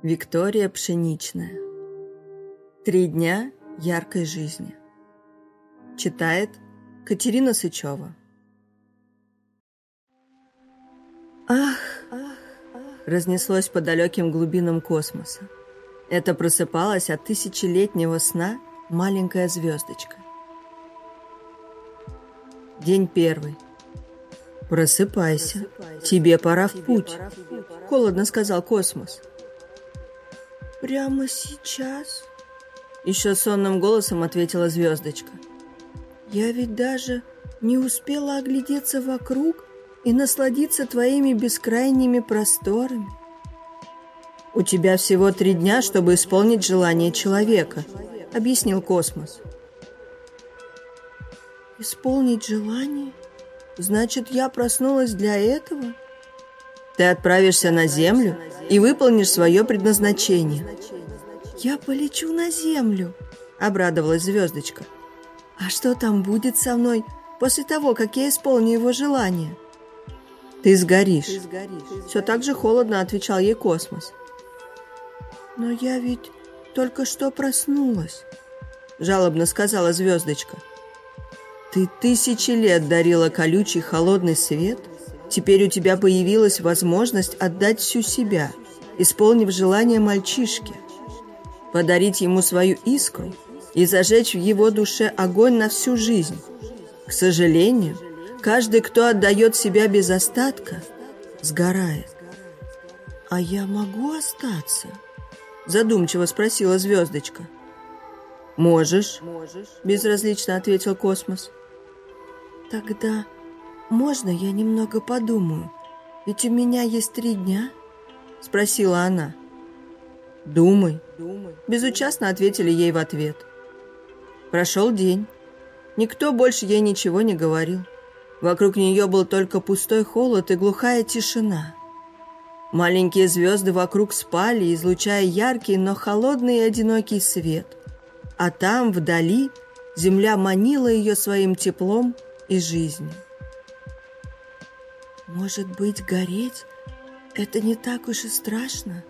Виктория Пшеничная. Три дня яркой жизни. Читает Катерина Сычева. Ах, разнеслось по далеким глубинам космоса. Это просыпалась от тысячелетнего сна маленькая звездочка. День первый. «Просыпайся. Тебе пора в путь», — холодно сказал космос. «Прямо сейчас?» Еще сонным голосом ответила звездочка. «Я ведь даже не успела оглядеться вокруг и насладиться твоими бескрайними просторами». «У тебя всего три дня, чтобы исполнить желание человека», — объяснил космос. «Исполнить желание?» Значит, я проснулась для этого? Ты отправишься на Землю и выполнишь свое предназначение. Я полечу на Землю, обрадовалась звездочка. А что там будет со мной после того, как я исполню его желание? Ты сгоришь. Ты сгоришь. Все так же холодно отвечал ей космос. Но я ведь только что проснулась, жалобно сказала звездочка. Ты тысячи лет дарила колючий холодный свет, теперь у тебя появилась возможность отдать всю себя, исполнив желание мальчишки, подарить ему свою искру и зажечь в его душе огонь на всю жизнь. К сожалению, каждый, кто отдает себя без остатка, сгорает. «А я могу остаться?» Задумчиво спросила звездочка. «Можешь», – безразлично ответил космос. «Тогда можно я немного подумаю? Ведь у меня есть три дня?» — спросила она. «Думай», — безучастно ответили ей в ответ. Прошел день. Никто больше ей ничего не говорил. Вокруг нее был только пустой холод и глухая тишина. Маленькие звезды вокруг спали, излучая яркий, но холодный и одинокий свет. А там, вдали, земля манила ее своим теплом и жизни. «Может быть, гореть — это не так уж и страшно?»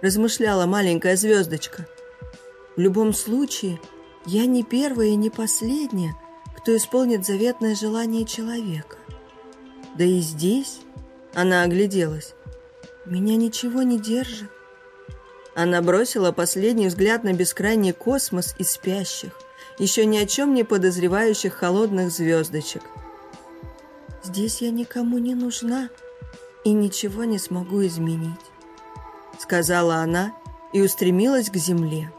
размышляла маленькая звездочка. «В любом случае, я не первая и не последняя, кто исполнит заветное желание человека. Да и здесь, она огляделась, меня ничего не держит. Она бросила последний взгляд на бескрайний космос и спящих, еще ни о чем не подозревающих холодных звездочек. «Здесь я никому не нужна и ничего не смогу изменить», сказала она и устремилась к земле.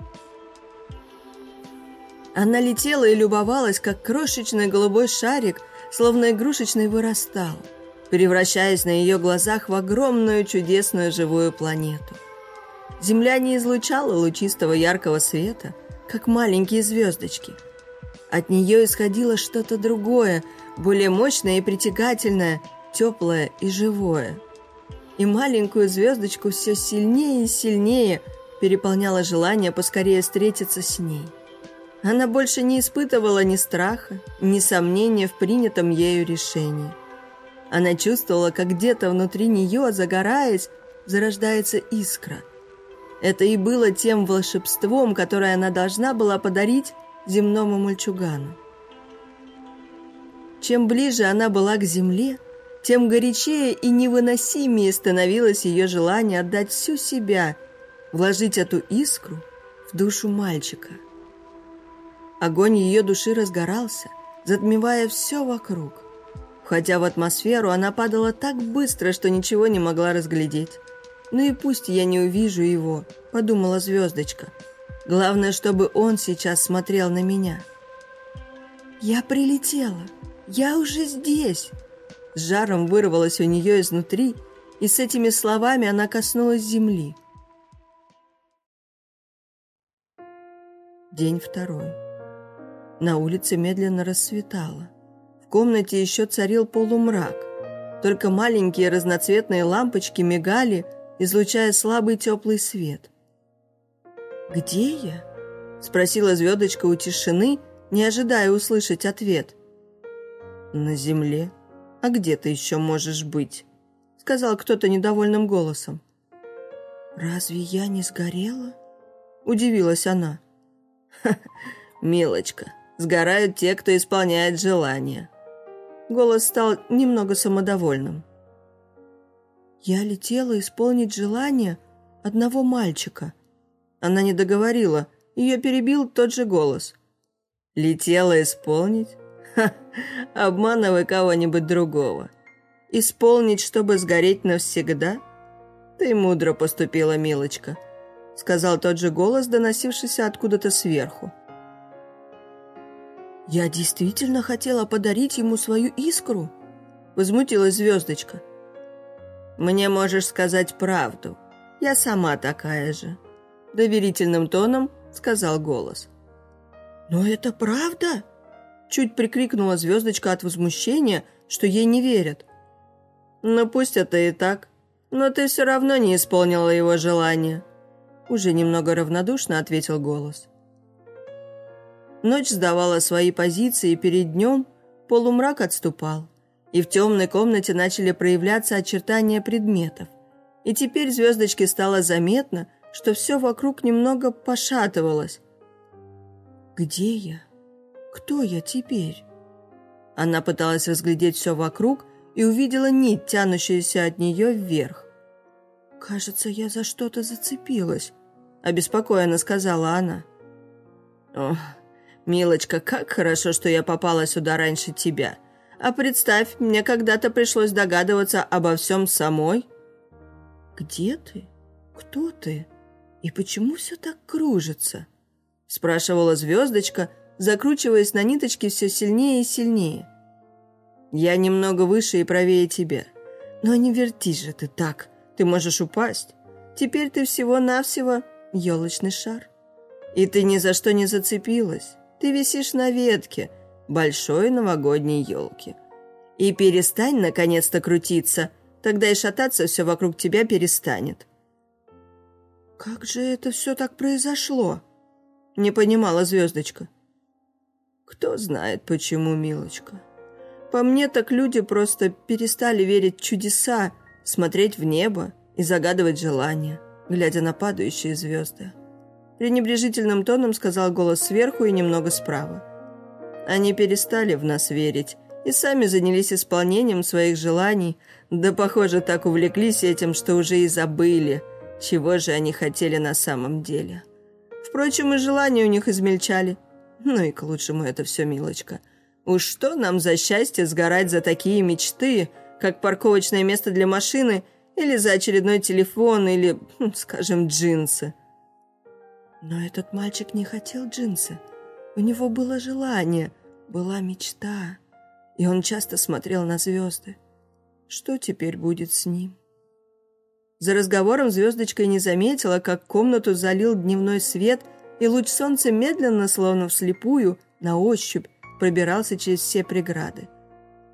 Она летела и любовалась, как крошечный голубой шарик, словно игрушечный, вырастал, превращаясь на ее глазах в огромную чудесную живую планету. Земля не излучала лучистого яркого света, как маленькие звездочки. От нее исходило что-то другое, более мощное и притягательное, теплое и живое. И маленькую звездочку все сильнее и сильнее переполняло желание поскорее встретиться с ней. Она больше не испытывала ни страха, ни сомнения в принятом ею решении. Она чувствовала, как где-то внутри нее, загораясь, зарождается искра – это и было тем волшебством, которое она должна была подарить земному мальчугану. Чем ближе она была к земле, тем горячее и невыносимее становилось ее желание отдать всю себя, вложить эту искру в душу мальчика. Огонь ее души разгорался, затмевая все вокруг. Входя в атмосферу, она падала так быстро, что ничего не могла разглядеть. «Ну и пусть я не увижу его», — подумала звездочка. «Главное, чтобы он сейчас смотрел на меня». «Я прилетела! Я уже здесь!» С жаром вырвалось у нее изнутри, и с этими словами она коснулась земли. День второй. На улице медленно рассветало. В комнате еще царил полумрак. Только маленькие разноцветные лампочки мигали, излучая слабый теплый свет. «Где я?» – спросила звездочка у тишины, не ожидая услышать ответ. «На земле. А где ты еще можешь быть?» – сказал кто-то недовольным голосом. «Разве я не сгорела?» – удивилась она. «Ха, милочка, сгорают те, кто исполняет желания». Голос стал немного самодовольным. «Я летела исполнить желание одного мальчика». Она не договорила, ее перебил тот же голос. «Летела исполнить? Ха, обманывай кого-нибудь другого. Исполнить, чтобы сгореть навсегда? Ты мудро поступила, милочка», сказал тот же голос, доносившийся откуда-то сверху. «Я действительно хотела подарить ему свою искру?» Возмутилась звездочка. «Мне можешь сказать правду. Я сама такая же», доверительным тоном сказал голос. «Но это правда?» Чуть прикрикнула звездочка от возмущения, что ей не верят. «Ну пусть это и так, но ты все равно не исполнила его желание», уже немного равнодушно ответил голос. Ночь сдавала свои позиции перед днем, полумрак отступал, и в темной комнате начали проявляться очертания предметов. И теперь звездочке стало заметно, что все вокруг немного пошатывалось. «Где я? Кто я теперь?» Она пыталась разглядеть все вокруг и увидела нить, тянущуюся от нее вверх. «Кажется, я за что-то зацепилась», — обеспокоенно сказала она. «Ох, «Милочка, как хорошо, что я попала сюда раньше тебя. А представь, мне когда-то пришлось догадываться обо всем самой». «Где ты? Кто ты? И почему все так кружится?» спрашивала звездочка, закручиваясь на ниточке все сильнее и сильнее. «Я немного выше и правее тебя. Но не вертись же ты так, ты можешь упасть. Теперь ты всего-навсего елочный шар. И ты ни за что не зацепилась. Ты висишь на ветке большой новогодней елки. И перестань, наконец-то, крутиться, тогда и шататься все вокруг тебя перестанет. «Как же это все так произошло?» Не понимала звездочка. «Кто знает, почему, милочка. По мне так люди просто перестали верить в чудеса, смотреть в небо и загадывать желания, глядя на падающие звезды пренебрежительным тоном сказал голос сверху и немного справа. Они перестали в нас верить и сами занялись исполнением своих желаний, да, похоже, так увлеклись этим, что уже и забыли, чего же они хотели на самом деле. Впрочем, и желания у них измельчали. Ну и к лучшему это все, милочка. Уж что нам за счастье сгорать за такие мечты, как парковочное место для машины или за очередной телефон или, хм, скажем, джинсы. Но этот мальчик не хотел джинсы. У него было желание, была мечта. И он часто смотрел на звезды. Что теперь будет с ним? За разговором звездочка не заметила, как комнату залил дневной свет, и луч солнца медленно, словно вслепую, на ощупь, пробирался через все преграды.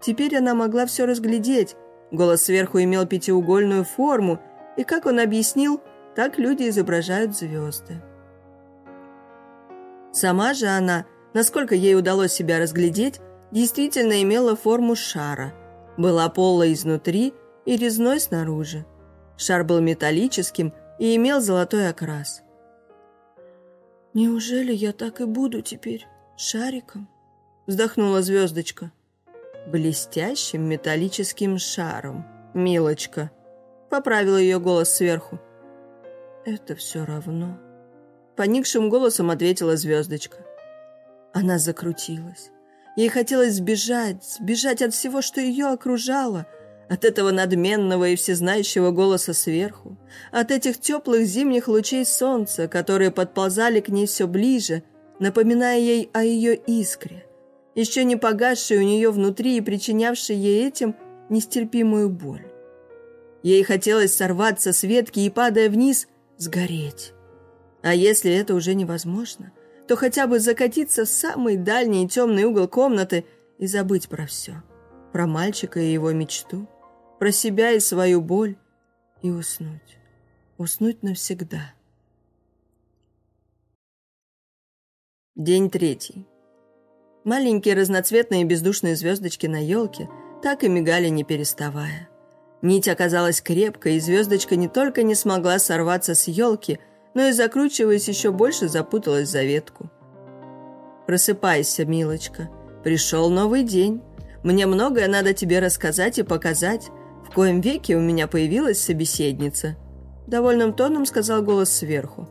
Теперь она могла все разглядеть. Голос сверху имел пятиугольную форму, и, как он объяснил, так люди изображают звезды. Сама же она, насколько ей удалось себя разглядеть, действительно имела форму шара. Была пола изнутри и резной снаружи. Шар был металлическим и имел золотой окрас. «Неужели я так и буду теперь шариком?» вздохнула звездочка. «Блестящим металлическим шаром, милочка», поправил ее голос сверху. «Это все равно», Поникшим голосом ответила звездочка. Она закрутилась. Ей хотелось сбежать, сбежать от всего, что ее окружало, от этого надменного и всезнающего голоса сверху, от этих теплых зимних лучей солнца, которые подползали к ней все ближе, напоминая ей о ее искре, еще не погасшей у нее внутри и причинявшей ей этим нестерпимую боль. Ей хотелось сорваться с ветки и, падая вниз, сгореть. А если это уже невозможно, то хотя бы закатиться в самый дальний темный угол комнаты и забыть про все. Про мальчика и его мечту, про себя и свою боль, и уснуть. Уснуть навсегда. День третий. Маленькие разноцветные бездушные звездочки на елке так и мигали, не переставая. Нить оказалась крепкой, и звездочка не только не смогла сорваться с елки, но и, закручиваясь, еще больше запуталась за ветку. «Просыпайся, милочка. Пришел новый день. Мне многое надо тебе рассказать и показать. Коем веке у меня появилась собеседница». Довольным тоном сказал голос сверху.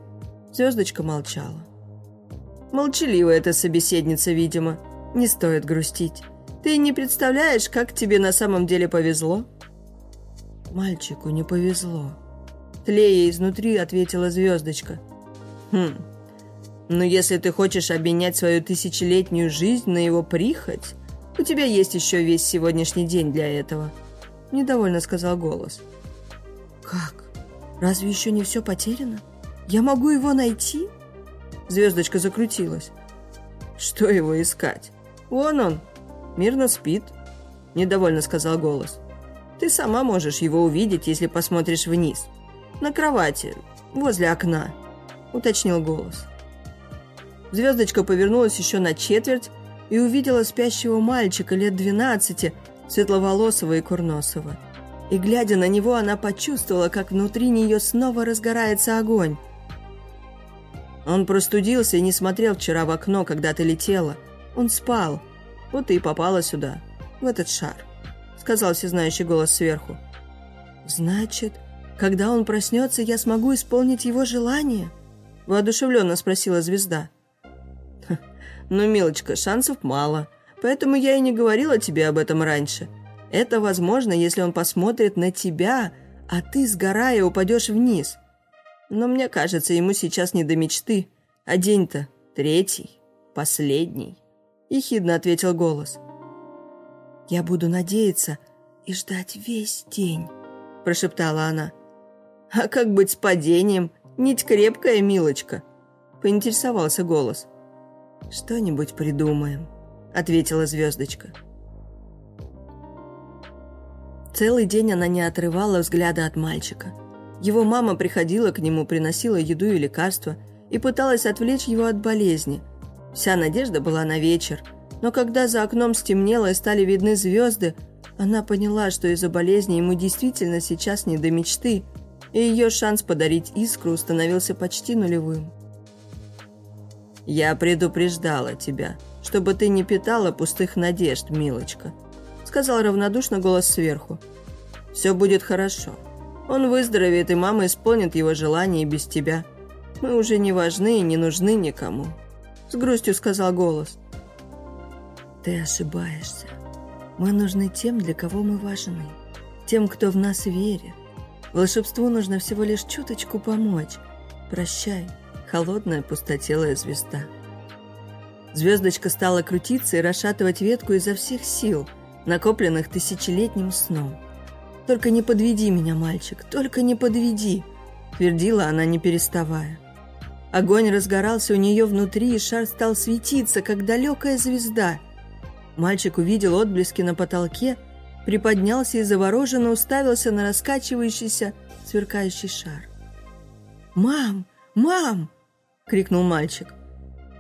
Звездочка молчала. Молчаливая эта собеседница, видимо. Не стоит грустить. Ты не представляешь, как тебе на самом деле повезло?» «Мальчику не повезло», — тлея изнутри ответила звездочка. «Хм, но если ты хочешь обменять свою тысячелетнюю жизнь на его прихоть, у тебя есть еще весь сегодняшний день для этого», — недовольно сказал голос. «Как? Разве еще не все потеряно? Я могу его найти?» Звездочка закрутилась. «Что его искать? Вон он, мирно спит», — недовольно сказал голос. «Ты сама можешь его увидеть, если посмотришь вниз. На кровати, возле окна», — уточнил голос. Звездочка повернулась еще на четверть и увидела спящего мальчика лет двенадцати, светловолосого и курносого. И, глядя на него, она почувствовала, как внутри нее снова разгорается огонь. Он простудился и не смотрел вчера в окно, когда ты летела. Он спал. Вот и попала сюда, в этот шар», — сказал всезнающий голос сверху. «Значит, когда он проснется, я смогу исполнить его желание?» — воодушевленно спросила звезда. «Ну, милочка, шансов мало, поэтому я и не говорила тебе об этом раньше. Это возможно, если он посмотрит на тебя, а ты, сгорая, упадешь вниз. Но мне кажется, ему сейчас не до мечты. А день-то третий, последний. Ехидно ответил голос. «Я буду надеяться и ждать весь день», прошептала она. «А как быть с падением? Нить крепкая, милочка», поинтересовался голос. «Что-нибудь придумаем», ответила звездочка. Целый день она не отрывала взгляда от мальчика – его мама приходила к нему, приносила еду и лекарства и пыталась отвлечь его от болезни. Вся надежда была на вечер, но когда за окном стемнело и стали видны звезды, она поняла, что из-за болезни ему действительно сейчас не до мечты, и ее шанс подарить искру становился почти нулевым. «Я предупреждала тебя, чтобы ты не питала пустых надежд, милочка», сказал равнодушно голос сверху. «Все будет хорошо. Он выздоровеет, и мама исполнит его желание без тебя. Мы уже не важны и не нужны никому», — с грустью сказал голос. «Ты ошибаешься. Мы нужны тем, для кого мы важны, тем, кто в нас верит. Волшебству нужно всего лишь чуточку помочь. Прощай, холодная пустотелая звезда». Звездочка стала крутиться и расшатывать ветку изо всех сил, накопленных тысячелетним сном. «Только не подведи меня, мальчик, только не подведи!» Твердила она, не переставая. Огонь разгорался у нее внутри, и шар стал светиться, как далекая звезда. Мальчик увидел отблески на потолке, приподнялся и завороженно уставился на раскачивающийся, сверкающий шар. «Мам! Мам!» — крикнул мальчик.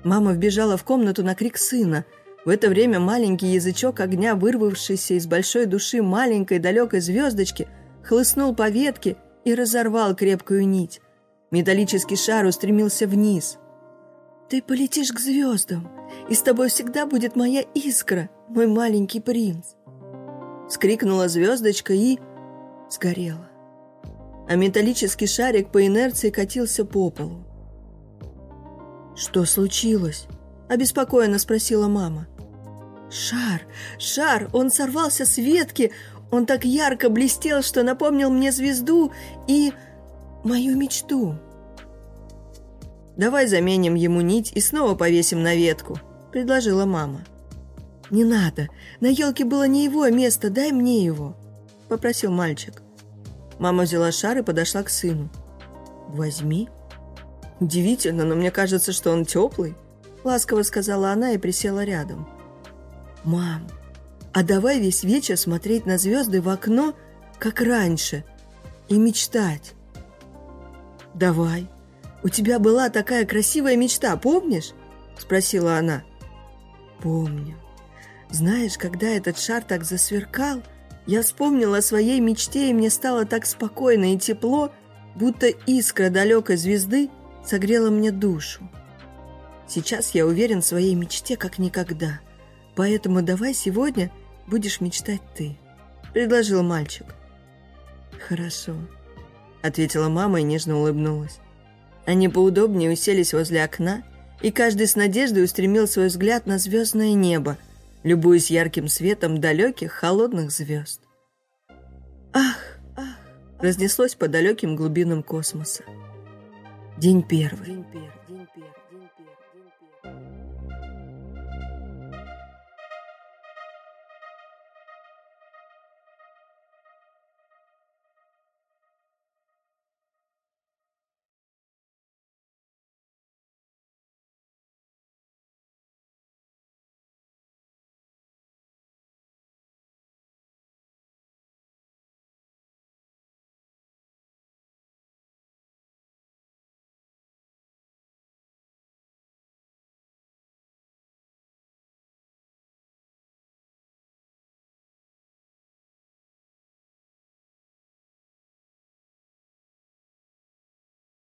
Мама вбежала в комнату на крик сына — в это время маленький язычок огня, вырвавшийся из большой души маленькой далекой звездочки, хлыстнул по ветке и разорвал крепкую нить. Металлический шар устремился вниз. «Ты полетишь к звездам, и с тобой всегда будет моя искра, мой маленький принц!» Скрикнула звездочка и... сгорела. А металлический шарик по инерции катился по полу. «Что случилось?» – обеспокоенно спросила мама. Шар, шар, он сорвался с ветки, он так ярко блестел, что напомнил мне звезду и мою мечту. «Давай заменим ему нить и снова повесим на ветку», — предложила мама. «Не надо, на елке было не его место, дай мне его», — попросил мальчик. Мама взяла шар и подошла к сыну. «Возьми». «Удивительно, но мне кажется, что он теплый», — ласково сказала она и присела рядом. «Мам, а давай весь вечер смотреть на звезды в окно, как раньше, и мечтать». «Давай. У тебя была такая красивая мечта, помнишь?» – спросила она. «Помню. Знаешь, когда этот шар так засверкал, Я вспомнила о своей мечте, и мне стало так спокойно и тепло, будто искра далекой звезды согрела мне душу. Сейчас я уверен в своей мечте как никогда, поэтому давай сегодня будешь мечтать ты», — предложил мальчик. «Хорошо», — ответила мама и нежно улыбнулась. Они поудобнее уселись возле окна, и каждый с надеждой устремил свой взгляд на звездное небо, любуясь ярким светом далеких холодных звезд. «Ах, ах!» разнеслось по далеким глубинам космоса. День первый. День первый.